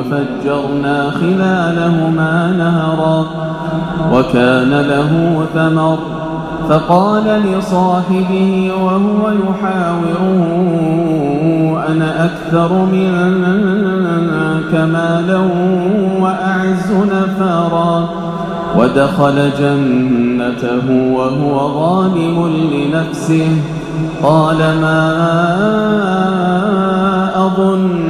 وفجرنا خلالهما نهرا وكان له ثمر فقال لصاحبه وهو يحاوره أنا أكثر منك مالا وأعز نفرا؟ ودخل جنته وهو ظالم لنفسه قال ما أظن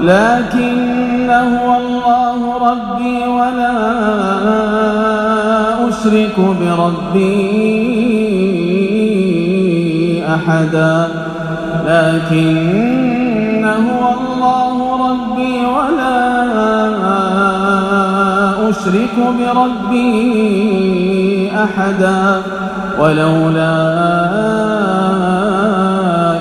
لكن هو الله ربي ولا أشرك بربي أحدا. لكن هو الله ربي ولا أشرك بربي أحدا. ولولا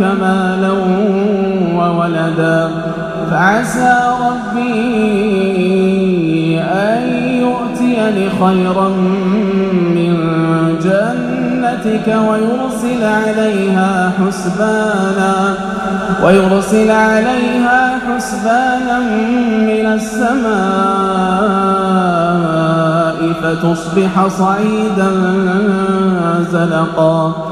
مالا وولدا فعسى ربي أن يؤتيني خيرا من جنتك ويرسل عليها حسبانا ويرسل عليها حسبانا من السماء فتصبح صعيدا زلقا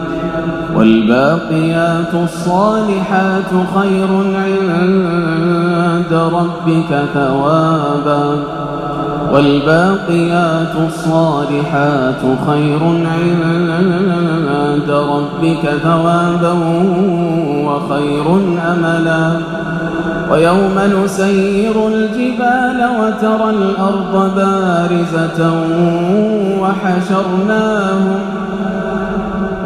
والباقيات الصالحات خير عند ربك ثوابا والباقيات الصالحات خير عند ربك ثوابا وخير أملا ويوم نسير الجبال وترى الأرض بارزة وحشرناهم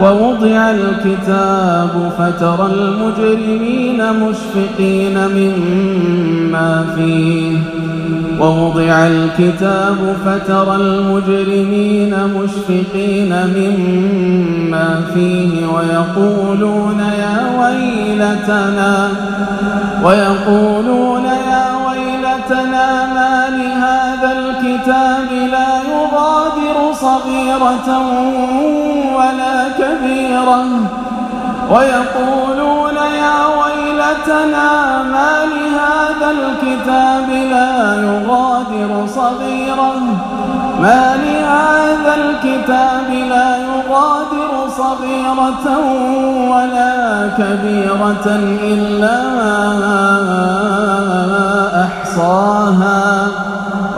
ووضع الكتاب فترى المجرمين مشفقين مما فيه. ووضع الكتاب فترى المجرمين مشفقين مما فيه ويقولون يا ويلتنا ويقولون يا ويلتنا ما لهذا الكتاب صغيرة ولا كبيرة ويقولون يا ويلتنا ما لهذا الكتاب لا يغادر صغيرة ما لهذا الكتاب لا يغادر صغيرة ولا كبيرة إلا أحصاها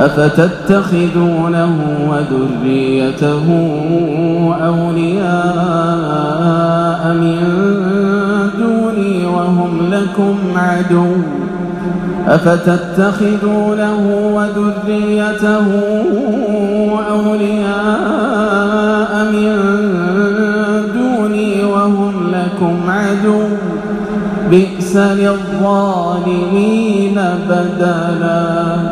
أفتتخذونه وذريته أولياء من دوني وهم لكم عدو؟ أفتتخذونه وذريته أولياء من دوني وهم لكم عدو؟ بئس للظالمين بدلاً.